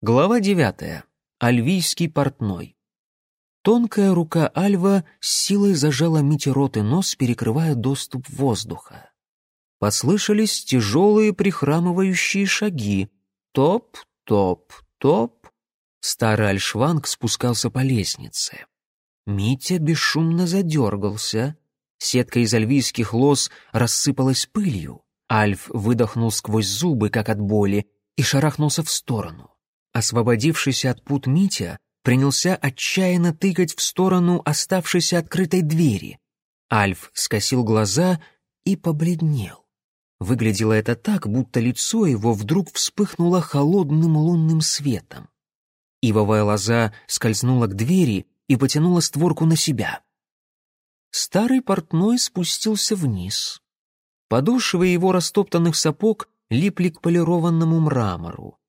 Глава девятая. Альвийский портной. Тонкая рука Альва с силой зажала Мите рот и нос, перекрывая доступ воздуха. Послышались тяжелые прихрамывающие шаги. Топ, топ, топ. Старый Альшванг спускался по лестнице. Митя бесшумно задергался. Сетка из альвийских лоз рассыпалась пылью. Альф выдохнул сквозь зубы, как от боли, и шарахнулся в сторону. Освободившийся от пут Митя принялся отчаянно тыкать в сторону оставшейся открытой двери. Альф скосил глаза и побледнел. Выглядело это так, будто лицо его вдруг вспыхнуло холодным лунным светом. Ивовая лоза скользнула к двери и потянула створку на себя. Старый портной спустился вниз. Подошвы его растоптанных сапог липли к полированному мрамору.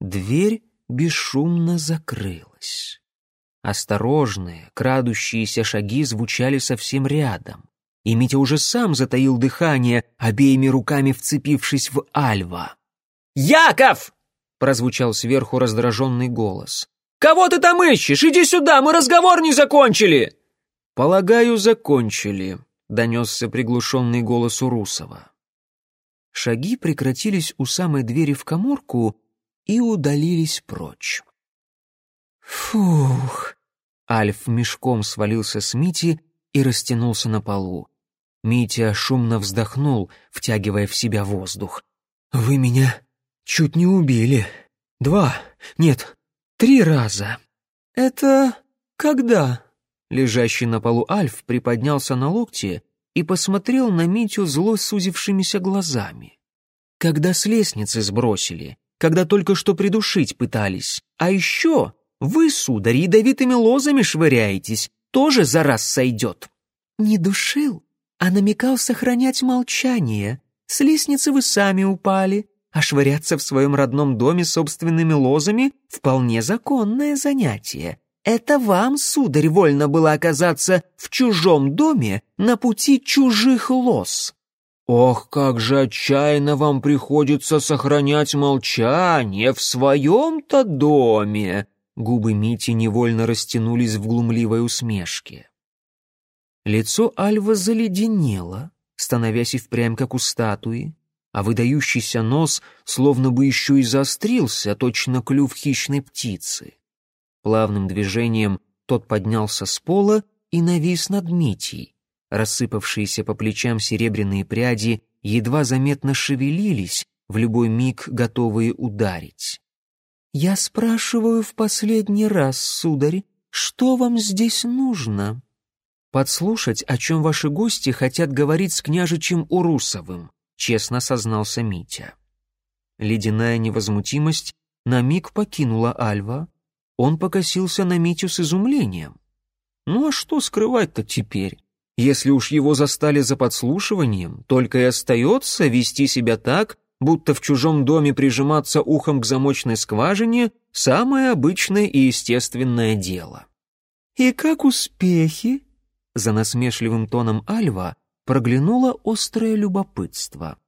Дверь бесшумно закрылась. Осторожные, крадущиеся шаги звучали совсем рядом. И Митя уже сам затаил дыхание, обеими руками вцепившись в Альва. «Яков!» — прозвучал сверху раздраженный голос. «Кого ты там ищешь? Иди сюда, мы разговор не закончили!» «Полагаю, закончили», — донесся приглушенный голос Урусова. Шаги прекратились у самой двери в коморку, и удалились прочь. Фух! Альф мешком свалился с Мити и растянулся на полу. Митя шумно вздохнул, втягивая в себя воздух. «Вы меня чуть не убили. Два, нет, три раза. Это когда?» Лежащий на полу Альф приподнялся на локте и посмотрел на Митю зло сузившимися глазами. «Когда с лестницы сбросили, когда только что придушить пытались. А еще вы, сударь, ядовитыми лозами швыряетесь, тоже за раз сойдет». «Не душил, а намекал сохранять молчание. С лестницы вы сами упали, а швыряться в своем родном доме собственными лозами — вполне законное занятие. Это вам, сударь, вольно было оказаться в чужом доме на пути чужих лоз». «Ох, как же отчаянно вам приходится сохранять молчание в своем-то доме!» Губы Мити невольно растянулись в глумливой усмешке. Лицо Альва заледенело, становясь и впрямь как у статуи, а выдающийся нос словно бы еще и заострился, точно клюв хищной птицы. Плавным движением тот поднялся с пола и навис над Митей. Рассыпавшиеся по плечам серебряные пряди едва заметно шевелились, в любой миг готовые ударить. «Я спрашиваю в последний раз, сударь, что вам здесь нужно?» «Подслушать, о чем ваши гости хотят говорить с княжичем Урусовым», честно сознался Митя. Ледяная невозмутимость на миг покинула Альва. Он покосился на Митю с изумлением. «Ну а что скрывать-то теперь?» Если уж его застали за подслушиванием, только и остается вести себя так, будто в чужом доме прижиматься ухом к замочной скважине — самое обычное и естественное дело. «И как успехи?» За насмешливым тоном Альва проглянуло острое любопытство.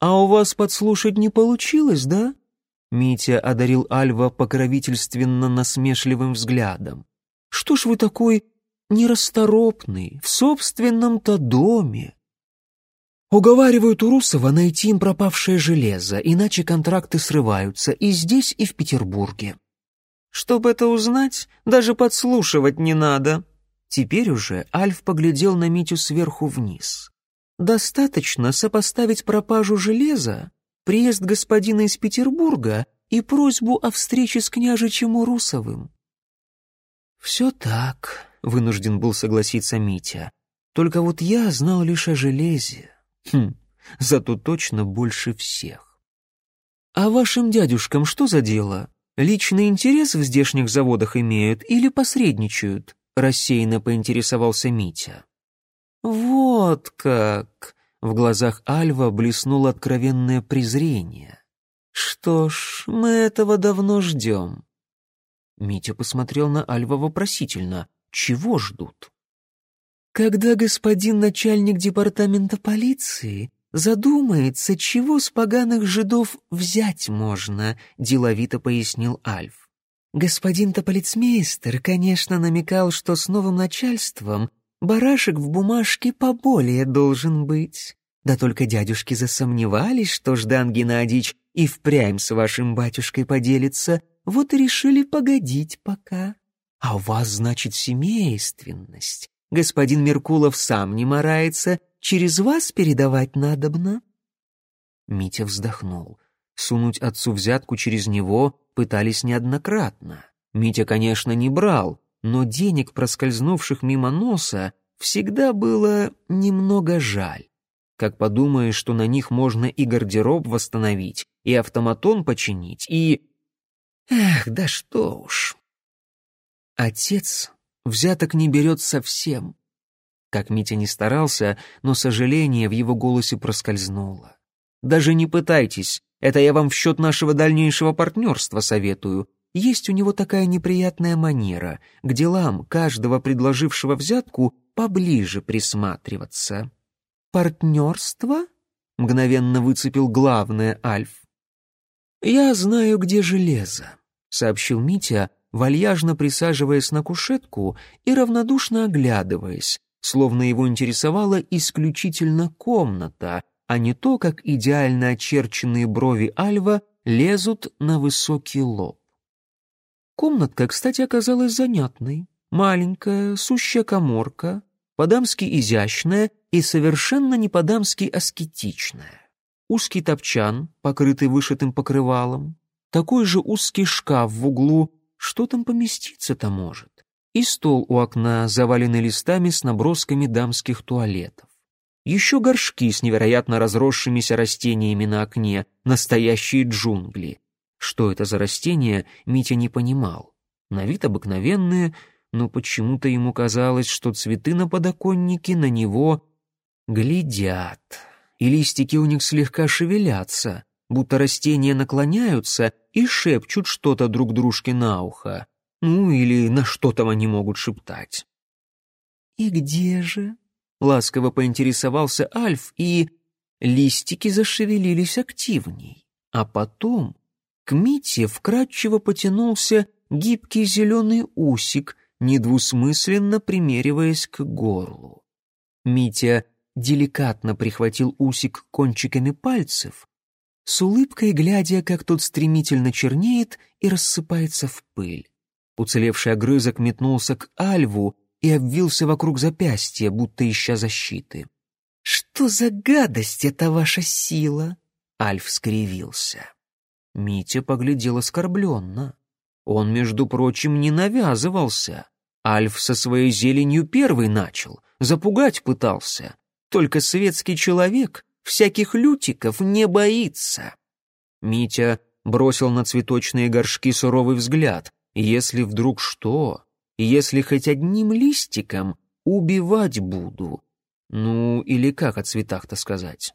«А у вас подслушать не получилось, да?» Митя одарил Альва покровительственно насмешливым взглядом. «Что ж вы такой нерасторопный, в собственном-то доме. Уговаривают Урусова найти им пропавшее железо, иначе контракты срываются и здесь, и в Петербурге. Чтобы это узнать, даже подслушивать не надо. Теперь уже Альф поглядел на Митю сверху вниз. Достаточно сопоставить пропажу железа, приезд господина из Петербурга и просьбу о встрече с княжичем Урусовым. Все так, вынужден был согласиться Митя. Только вот я знал лишь о железе. Хм, зато точно больше всех. А вашим дядюшкам что за дело? Личный интерес в здешних заводах имеют или посредничают? Рассеянно поинтересовался Митя. Вот как! В глазах Альва блеснуло откровенное презрение. Что ж, мы этого давно ждем. Митя посмотрел на Альва вопросительно. Чего ждут? Когда господин начальник департамента полиции задумается, чего с поганых жидов взять можно», — деловито пояснил Альф. Господин-то полицмейстер, конечно, намекал, что с новым начальством барашек в бумажке поболее должен быть. Да только дядюшки засомневались, что Ждан Геннадьевич и впрямь с вашим батюшкой поделится, вот и решили погодить пока. А у вас, значит, семейственность. Господин Меркулов сам не морается, через вас передавать надобно?» Митя вздохнул. Сунуть отцу взятку через него пытались неоднократно. Митя, конечно, не брал, но денег, проскользнувших мимо носа, всегда было немного жаль. Как подумаешь, что на них можно и гардероб восстановить, и автоматон починить, и... Эх, да что уж. Отец взяток не берет совсем. Как Митя не старался, но сожаление в его голосе проскользнуло. Даже не пытайтесь, это я вам в счет нашего дальнейшего партнерства советую. Есть у него такая неприятная манера к делам каждого предложившего взятку поближе присматриваться. «Партнерство?» — мгновенно выцепил главное Альф. «Я знаю, где железо», — сообщил Митя, вальяжно присаживаясь на кушетку и равнодушно оглядываясь, словно его интересовала исключительно комната, а не то, как идеально очерченные брови Альва лезут на высокий лоб. Комнатка, кстати, оказалась занятной. Маленькая, сущая коморка, по-дамски изящная и совершенно не по-дамски аскетичная. Узкий топчан, покрытый вышитым покрывалом, такой же узкий шкаф в углу, что там поместиться-то может, и стол у окна, заваленный листами с набросками дамских туалетов. Еще горшки с невероятно разросшимися растениями на окне, настоящие джунгли. Что это за растения, Митя не понимал. На вид обыкновенные, но почему-то ему казалось, что цветы на подоконнике на него глядят. И листики у них слегка шевелятся, будто растения наклоняются и шепчут что-то друг дружке на ухо. Ну, или на что там они могут шептать. «И где же?» Ласково поинтересовался Альф, и листики зашевелились активней. А потом к Мите вкрадчиво потянулся гибкий зеленый усик, недвусмысленно примериваясь к горлу. Митя деликатно прихватил усик кончиками пальцев, с улыбкой глядя, как тот стремительно чернеет и рассыпается в пыль. Уцелевший огрызок метнулся к Альву, и обвился вокруг запястья, будто ища защиты. «Что за гадость это ваша сила?» Альф скривился. Митя поглядел оскорбленно. Он, между прочим, не навязывался. Альф со своей зеленью первый начал, запугать пытался. Только светский человек всяких лютиков не боится. Митя бросил на цветочные горшки суровый взгляд. Если вдруг что, если хоть одним листиком, убивать буду. Ну, или как о цветах-то сказать?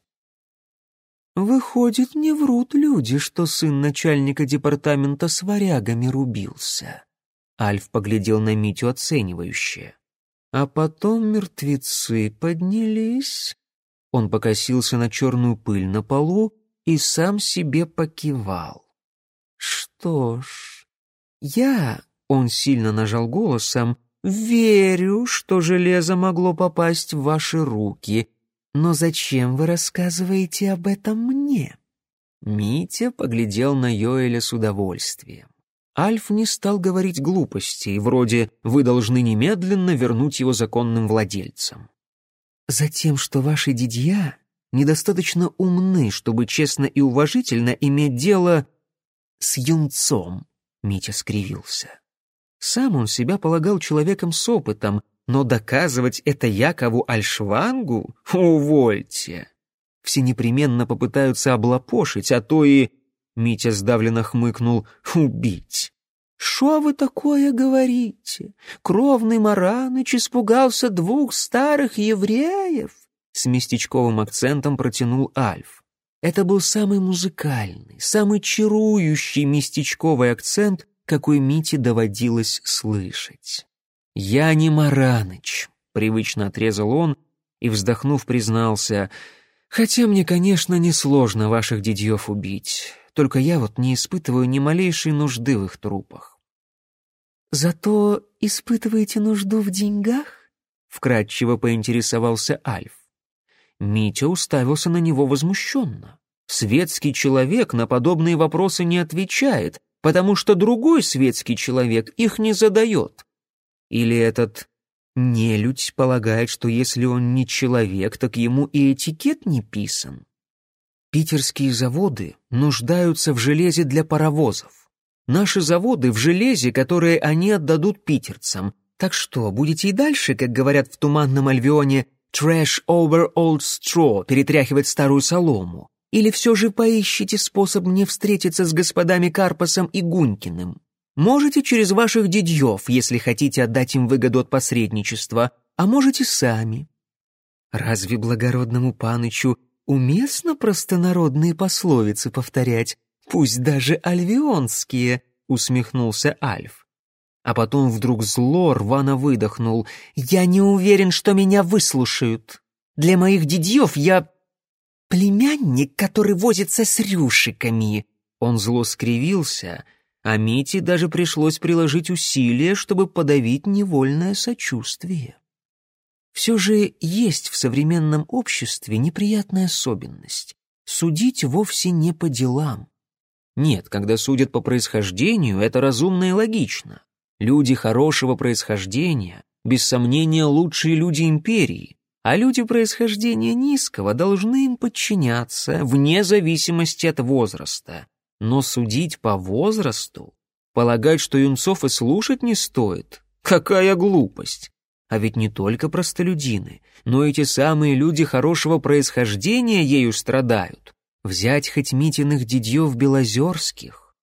Выходит, не врут люди, что сын начальника департамента с варягами рубился. Альф поглядел на Митю оценивающе. А потом мертвецы поднялись. Он покосился на черную пыль на полу и сам себе покивал. Что ж, я он сильно нажал голосом. «Верю, что железо могло попасть в ваши руки. Но зачем вы рассказываете об этом мне?» Митя поглядел на Йоэля с удовольствием. Альф не стал говорить глупостей, вроде «вы должны немедленно вернуть его законным владельцам». «Затем, что ваши дядья недостаточно умны, чтобы честно и уважительно иметь дело с юнцом», — Митя скривился. Сам он себя полагал человеком с опытом, но доказывать это Якову Альшвангу? Увольте! Все непременно попытаются облапошить, а то и... Митя сдавленно хмыкнул. «Убить!» «Шо вы такое говорите? Кровный Мараныч испугался двух старых евреев?» С местечковым акцентом протянул Альф. Это был самый музыкальный, самый чарующий местечковый акцент, какой Мите доводилось слышать. «Я не Мараныч», — привычно отрезал он и, вздохнув, признался, Хотя мне, конечно, несложно ваших дядьев убить, только я вот не испытываю ни малейшей нужды в их трупах». «Зато испытываете нужду в деньгах?» — вкратчиво поинтересовался Альф. Митя уставился на него возмущенно. Светский человек на подобные вопросы не отвечает, потому что другой светский человек их не задает. Или этот нелюдь полагает, что если он не человек, так ему и этикет не писан. Питерские заводы нуждаются в железе для паровозов. Наши заводы в железе, которое они отдадут питерцам. Так что, будете и дальше, как говорят в Туманном Альвионе, «trash over old straw» перетряхивать старую солому? Или все же поищите способ мне встретиться с господами Карпасом и Гунькиным? Можете через ваших дядьев, если хотите отдать им выгоду от посредничества, а можете сами. Разве благородному панычу уместно простонародные пословицы повторять, пусть даже альвионские?» — усмехнулся Альф. А потом вдруг зло рвано выдохнул. «Я не уверен, что меня выслушают. Для моих дядьев я племянник, который возится с рюшиками». Он зло скривился, а Мите даже пришлось приложить усилия, чтобы подавить невольное сочувствие. Все же есть в современном обществе неприятная особенность. Судить вовсе не по делам. Нет, когда судят по происхождению, это разумно и логично. Люди хорошего происхождения, без сомнения, лучшие люди империи, а люди происхождения низкого должны им подчиняться вне зависимости от возраста. Но судить по возрасту, полагать, что юнцов и слушать не стоит, какая глупость. А ведь не только простолюдины, но эти самые люди хорошего происхождения ею страдают. Взять хоть Митиных дядьев Белозерских.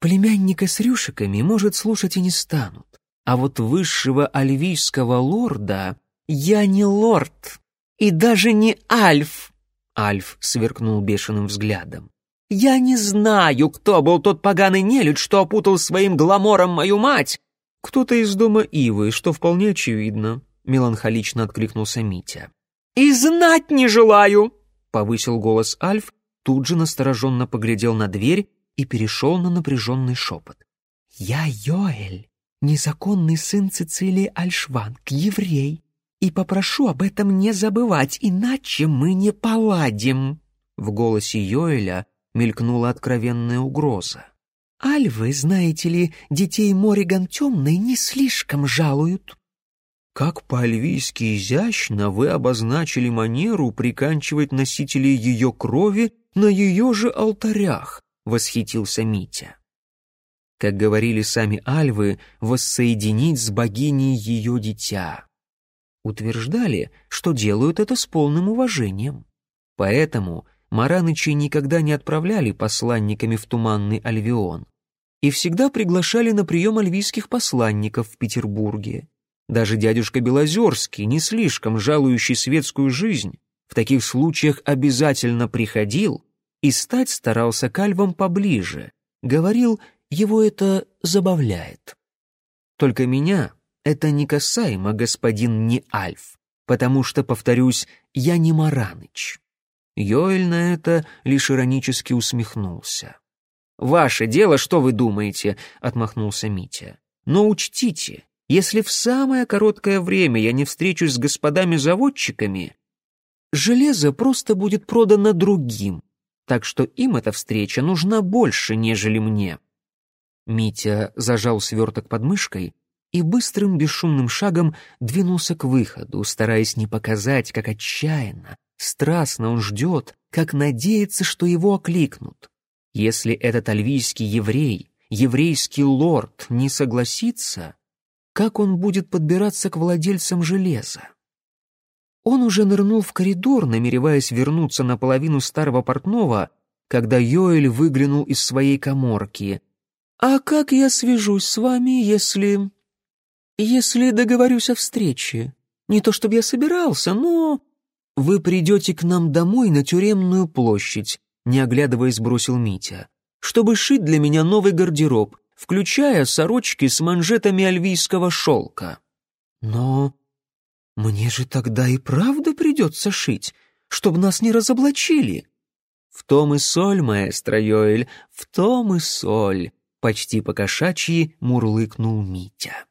Племянника с рюшиками, может, слушать и не станут. А вот высшего альвийского лорда «Я не лорд и даже не Альф!» Альф сверкнул бешеным взглядом. «Я не знаю, кто был тот поганый нелюдь, что опутал своим гламором мою мать!» «Кто-то из дома Ивы, что вполне очевидно», — меланхолично откликнулся Митя. «И знать не желаю!» — повысил голос Альф, тут же настороженно поглядел на дверь и перешел на напряженный шепот. «Я Йоэль, незаконный сын Цицилии Альшванг, еврей, и попрошу об этом не забывать, иначе мы не поладим». В голосе Йоэля мелькнула откровенная угроза. «Альвы, знаете ли, детей Мориган темной не слишком жалуют». «Как по-альвийски изящно вы обозначили манеру приканчивать носителей ее крови на ее же алтарях», — восхитился Митя. Как говорили сами альвы, воссоединить с богиней ее дитя утверждали, что делают это с полным уважением. Поэтому Маранычи никогда не отправляли посланниками в Туманный Альвион и всегда приглашали на прием альвийских посланников в Петербурге. Даже дядюшка Белозерский, не слишком жалующий светскую жизнь, в таких случаях обязательно приходил и стать старался к альвам поближе, говорил, его это забавляет. Только меня это не касаемо господин не Альф, потому что, повторюсь, я не Мараныч». Йоэль на это лишь иронически усмехнулся. «Ваше дело, что вы думаете?» — отмахнулся Митя. «Но учтите, если в самое короткое время я не встречусь с господами-заводчиками, железо просто будет продано другим, так что им эта встреча нужна больше, нежели мне». Митя зажал сверток под мышкой и быстрым бесшумным шагом двинулся к выходу, стараясь не показать, как отчаянно, страстно он ждет, как надеется, что его окликнут. Если этот альвийский еврей, еврейский лорд не согласится, как он будет подбираться к владельцам железа? Он уже нырнул в коридор, намереваясь вернуться на половину старого портного, когда Йоэль выглянул из своей коморки. «А как я свяжусь с вами, если...» «Если договорюсь о встрече. Не то чтобы я собирался, но...» «Вы придете к нам домой на тюремную площадь», — не оглядываясь бросил Митя, «чтобы шить для меня новый гардероб, включая сорочки с манжетами альвийского шелка». «Но мне же тогда и правда придется шить. чтобы нас не разоблачили». «В том и соль, маэстро Йоэль, в том и соль», — почти покошачьи мурлыкнул Митя.